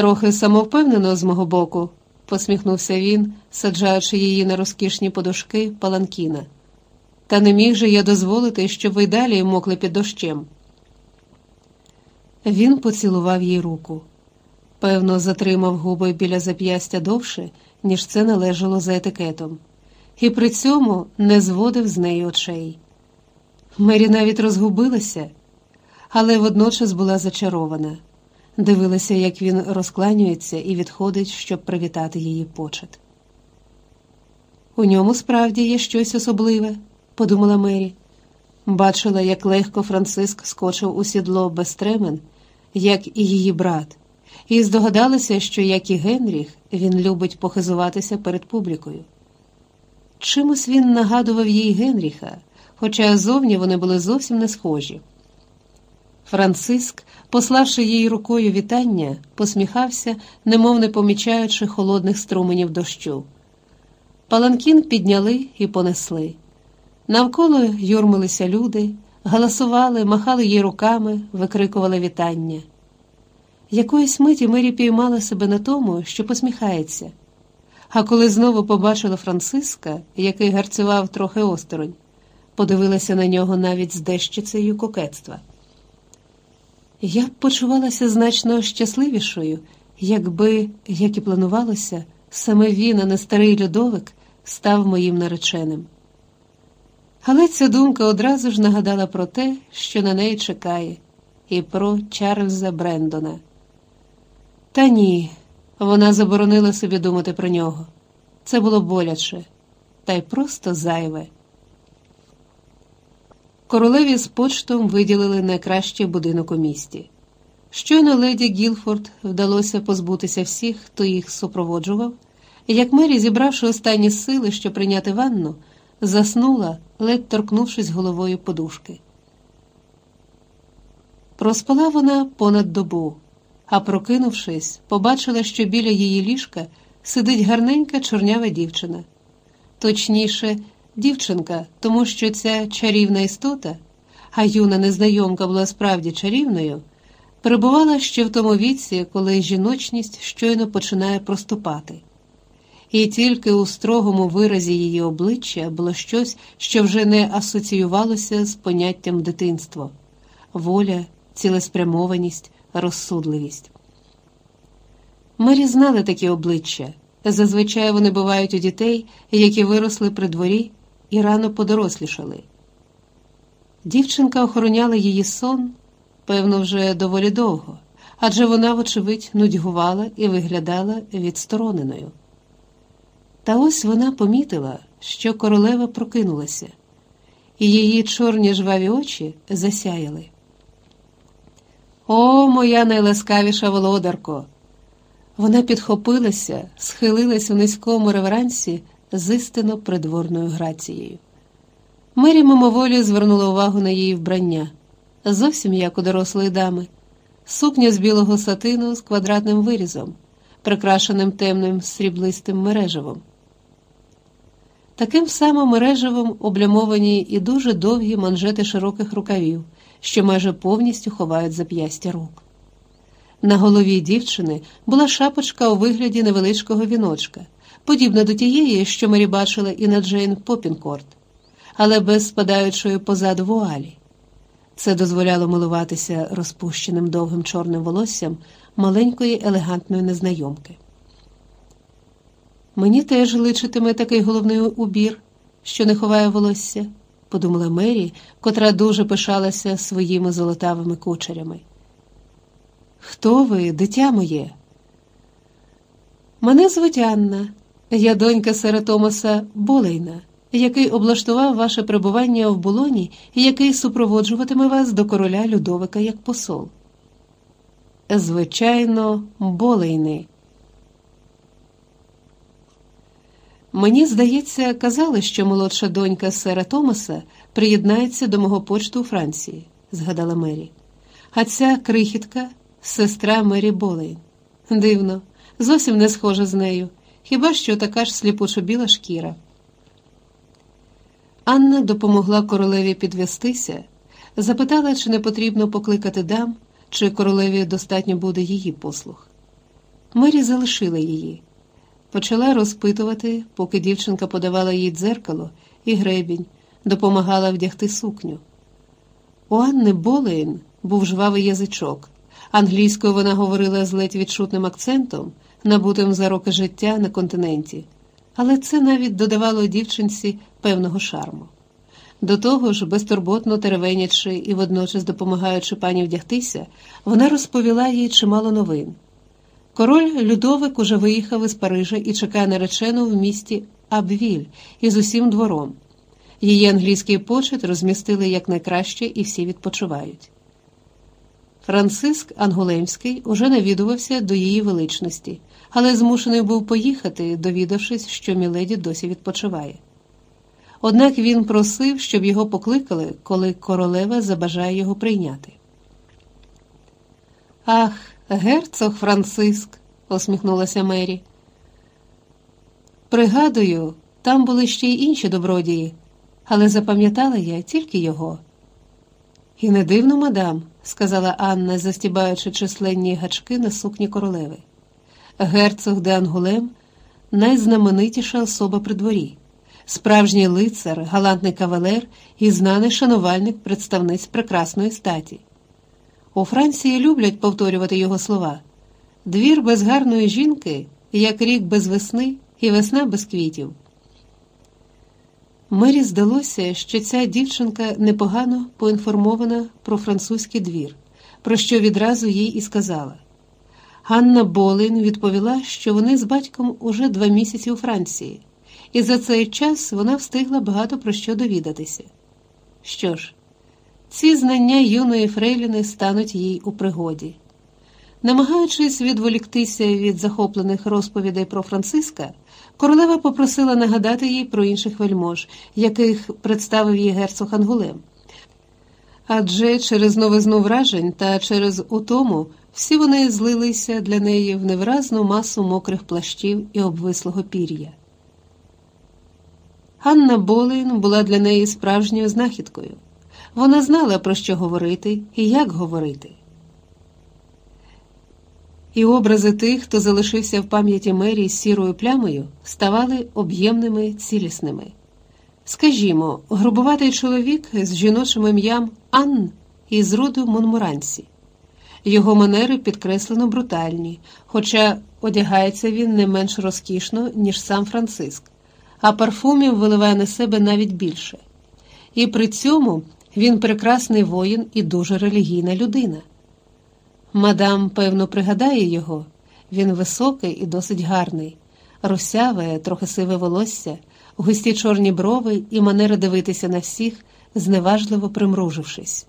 Трохи самовпевнено з мого боку, посміхнувся він, саджаючи її на розкішні подушки паланкіна. Та не міг же я дозволити, щоб ви далі мокли під дощем. Він поцілував їй руку. Певно, затримав губи біля зап'ястя довше, ніж це належало за етикетом, і при цьому не зводив з неї очей. Мері навіть розгубилася, але водночас була зачарована, дивилася, як він розкланюється і відходить, щоб привітати її почет. У ньому справді є щось особливе, подумала Мері. Бачила, як легко Франциск скочив у сідло без тремен, як і її брат, і здогадалася, що, як і Генріх, він любить похизуватися перед публікою. Чимось він нагадував їй Генріха, хоча зовні вони були зовсім не схожі. Франциск, пославши їй рукою вітання, посміхався, немов не помічаючи холодних струменів дощу. Паланкін підняли і понесли. Навколо юрмилися люди, галасували, махали їй руками, викрикували вітання. Якоїсь миті Мері піймала себе на тому, що посміхається. А коли знову побачила Франциска, який гарцював трохи осторонь, подивилася на нього навіть з дещицею кокетства. Я б почувалася значно щасливішою, якби, як і планувалося, саме він, а не старий льодовик, став моїм нареченим. Але ця думка одразу ж нагадала про те, що на неї чекає, і про Чарльза Брендона. Та ні, вона заборонила собі думати про нього. Це було боляче, та й просто зайве. Королеві з почтом виділили найкращий будинок у місті. Щойно леді Гілфорд вдалося позбутися всіх, хто їх супроводжував, як Мері, зібравши останні сили, щоб прийняти ванну, заснула, ледь торкнувшись головою подушки. Проспала вона понад добу, а прокинувшись, побачила, що біля її ліжка сидить гарненька чорнява дівчина. Точніше, дівчинка, тому що ця чарівна істота, а юна незнайомка була справді чарівною, перебувала ще в тому віці, коли жіночність щойно починає проступати. І тільки у строгому виразі її обличчя було щось, що вже не асоціювалося з поняттям дитинство, воля, цілеспрямованість, розсудливість. Мері знали такі обличчя. Зазвичай вони бувають у дітей, які виросли при дворі і рано подорослішали. Дівчинка охороняла її сон, певно, вже доволі довго, адже вона, вочевидь, нудьгувала і виглядала відстороненою. Та ось вона помітила, що королева прокинулася, і її чорні жваві очі засяяли. О, моя найласкавіша володарко! Вона підхопилася, схилилась у низькому реверансі з істинно придворною грацією. Мері мимоволі звернула увагу на її вбрання, зовсім як у дорослої дами, сукня з білого сатину з квадратним вирізом, прикрашеним темним сріблистим мережевом. Таким самим мережевим облямовані і дуже довгі манжети широких рукавів, що майже повністю ховають зап'ястя рук. На голові дівчини була шапочка у вигляді невеличкого віночка, подібна до тієї, що Мері бачила і на Джейн Попінкорт, але без спадаючої позаду вуалі. Це дозволяло милуватися розпущеним довгим чорним волоссям маленької елегантної незнайомки. Мені теж личитиме такий головний убір, що не ховає волосся, подумала Мері, котра дуже пишалася своїми золотавими кучерями. Хто ви, дитя моє? Мене звуть Анна, я донька сера Томаса Болейна, який облаштував ваше перебування в болоні і який супроводжуватиме вас до короля Людовика як посол. Звичайно, Болейни. Мені здається, казали, що молодша донька сера Томаса приєднається до мого почту у Франції, згадала Мері. А ця крихітка сестра Мері Болейн. Дивно, зовсім не схожа з нею, хіба що така ж сліпучо біла шкіра. Анна допомогла королеві підвестися, запитала, чи не потрібно покликати дам, чи королеві достатньо буде її послуг. Мері залишила її. Почала розпитувати, поки дівчинка подавала їй дзеркало і гребінь, допомагала вдягти сукню. У Анни Болейн був жвавий язичок. Англійською вона говорила з ледь відчутним акцентом, набутим за роки життя на континенті, але це навіть додавало дівчинці певного шарму. До того ж, безтурботно теревенячи і водночас допомагаючи пані вдягтися, вона розповіла їй чимало новин. Король Людовик уже виїхав із Парижа і чекає наречену в місті Абвіль із усім двором. Її англійський почет розмістили якнайкраще і всі відпочивають. Франциск Ангулемський уже навідувався до її величності, але змушений був поїхати, довідавшись, що Міледі досі відпочиває. Однак він просив, щоб його покликали, коли королева забажає його прийняти. Ах, герцог Франциск, усміхнулася Мері. Пригадую, там були ще й інші добродії, але запам'ятала я тільки його. І не дивно, мадам, сказала Анна, застібаючи численні гачки на сукні королеви. Герцог де Ангулем найзнаменитіша особа при дворі, справжній лицар, галантний кавалер і знаний шанувальник представниць прекрасної статі. У Франції люблять повторювати його слова двір без гарної жінки, як рік без весни і весна без квітів. Мері здалося, що ця дівчинка непогано поінформована про французький двір, про що відразу їй і сказала. Ганна Болин відповіла, що вони з батьком уже два місяці у Франції, і за цей час вона встигла багато про що довідатися. Що ж, ці знання юної Фрейліни стануть їй у пригоді. Намагаючись відволіктися від захоплених розповідей про Франциска, королева попросила нагадати їй про інших вельмож, яких представив їй герцог Ангулем. Адже через новизну вражень та через утому всі вони злилися для неї в невиразну масу мокрих плащів і обвислого пір'я. Анна Болин була для неї справжньою знахідкою. Вона знала, про що говорити і як говорити. І образи тих, хто залишився в пам'яті Мері з сірою плямою, ставали об'ємними цілісними. Скажімо, грубуватий чоловік з жіночим ім'ям Анн із роду Монмурансі. Його манери підкреслено брутальні, хоча одягається він не менш розкішно, ніж сам Франциск, а парфумів виливає на себе навіть більше. І при цьому він прекрасний воїн і дуже релігійна людина. Мадам, певно, пригадає його. Він високий і досить гарний, русяве, трохи сиве волосся, густі чорні брови і манера дивитися на всіх, зневажливо примружившись.